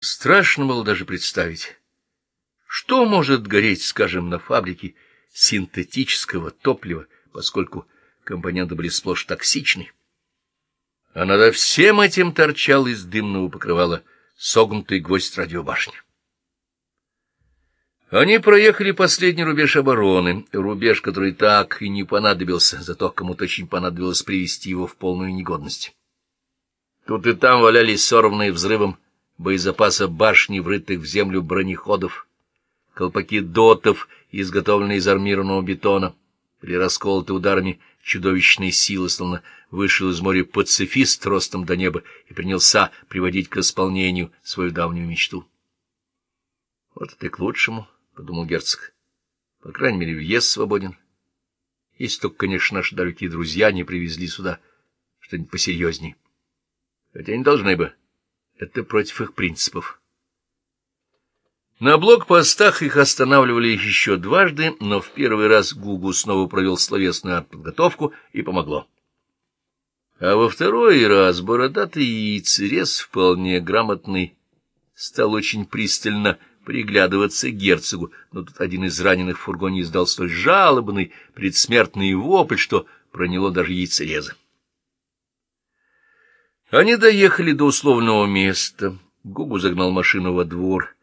Страшно было даже представить, что может гореть, скажем, на фабрике синтетического топлива, поскольку компоненты были сплошь токсичны. А над всем этим торчал из дымного покрывала согнутый гвоздь радиобашни. Они проехали последний рубеж обороны, рубеж, который так и не понадобился, зато кому-то очень понадобилось привести его в полную негодность. Тут и там валялись сорванные взрывом боезапаса башни, врытых в землю бронеходов, колпаки дотов, изготовленные из армированного бетона, или расколоты ударами чудовищной силы, словно вышел из моря пацифист ростом до неба и принялся приводить к исполнению свою давнюю мечту. — Вот это и к лучшему, — подумал герцог. — По крайней мере, въезд свободен. Если только, конечно, наши далекие друзья не привезли сюда что-нибудь посерьезней. Хотя не должны бы. Это против их принципов. На блокпостах их останавливали еще дважды, но в первый раз Гугу снова провел словесную подготовку и помогло. А во второй раз бородатый яйцерез, вполне грамотный, стал очень пристально приглядываться к герцогу, но тут один из раненых в фургоне издал столь жалобный предсмертный вопль, что проняло даже яйцереза. Они доехали до условного места. Гугу загнал машину во двор.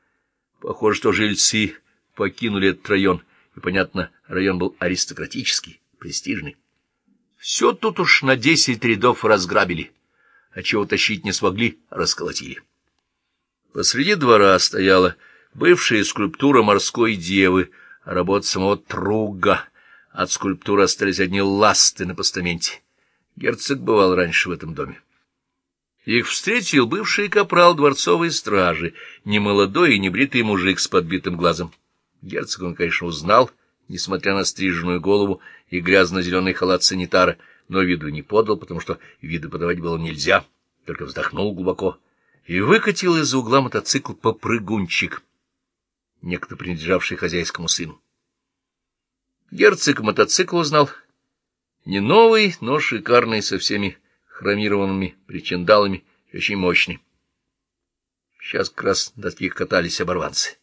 Похоже, что жильцы покинули этот район, и, понятно, район был аристократический, престижный. Все тут уж на десять рядов разграбили, а чего тащить не смогли, расколотили. Посреди двора стояла бывшая скульптура морской девы, а работа самого Труга. От скульптуры остались одни ласты на постаменте. Герцог бывал раньше в этом доме. Их встретил бывший капрал дворцовой стражи, немолодой и небритый мужик с подбитым глазом. Герцог он, конечно, узнал, несмотря на стриженную голову и грязно-зеленый халат санитара, но виду не подал, потому что виду подавать было нельзя, только вздохнул глубоко и выкатил из-за угла мотоцикл попрыгунчик, некто принадлежавший хозяйскому сыну. Герцог мотоцикл узнал. Не новый, но шикарный со всеми хромированными причиндалами и очень мощный. Сейчас как раз до таких катались оборванцы.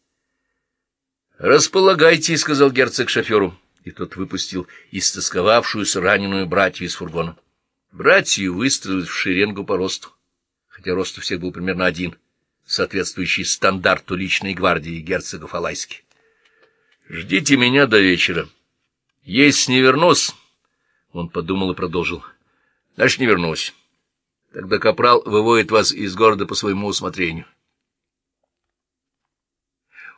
— Располагайте, — сказал герцог шоферу, и тот выпустил истосковавшуюся раненую братью из фургона. Братью выстроились в шеренгу по росту, хотя рост у всех был примерно один, соответствующий стандарту личной гвардии герцогов Алайски. — Ждите меня до вечера. Если не вернусь... Он подумал и продолжил. — Дальше не вернусь. Тогда капрал выводит вас из города по своему усмотрению.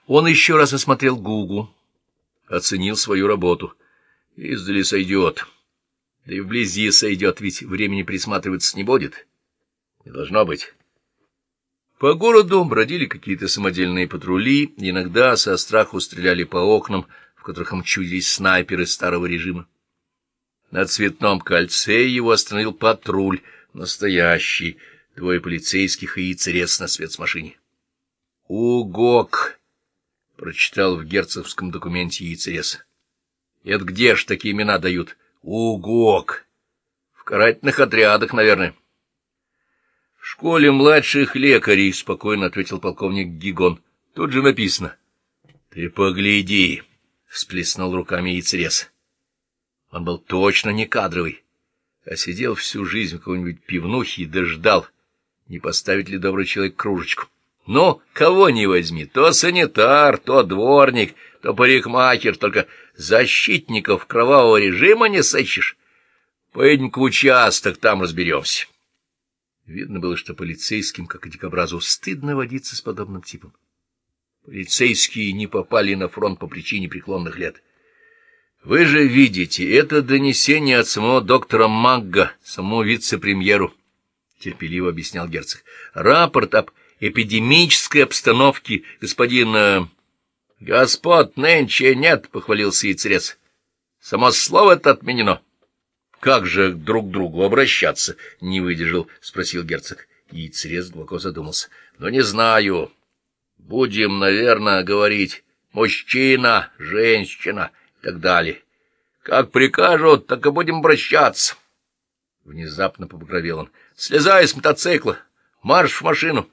Он еще раз осмотрел Гугу, оценил свою работу. Издали сойдет. Да и вблизи сойдет, ведь времени присматриваться не будет. Не должно быть. По городу бродили какие-то самодельные патрули, иногда со страху стреляли по окнам, в которых мчудились снайперы старого режима. На цветном кольце его остановил патруль, настоящий, двое полицейских и яйцерез на спецмашине. «Угок!» — прочитал в герцогском документе яйцерез. «Это где ж такие имена дают? Угок! В карательных отрядах, наверное». «В школе младших лекарей», — спокойно ответил полковник Гигон. «Тут же написано». «Ты погляди!» — всплеснул руками яйцерез. Он был точно не кадровый, а сидел всю жизнь в какой-нибудь пивнухе и дождал, не поставить ли добрый человек кружечку. Ну, кого не возьми, то санитар, то дворник, то парикмахер, только защитников кровавого режима не сыщешь. Поедем-ка в участок, там разберемся. Видно было, что полицейским, как и дикобразу, стыдно водиться с подобным типом. Полицейские не попали на фронт по причине преклонных лет. Вы же видите, это донесение от самого доктора Магга, самому вице-премьеру, — терпеливо объяснял герцог. Рапорт об эпидемической обстановке господина... — Господ нынче нет, — похвалился яйцерец. — Само слово это отменено. — Как же друг к другу обращаться? — не выдержал, — спросил герцог. Яйцерец глубоко задумался. — Но не знаю. Будем, наверное, говорить «мужчина», «женщина» так далее. Как прикажут, так и будем обращаться. Внезапно побагровел он. Слезай с мотоцикла, марш в машину.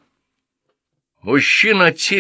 Мужчина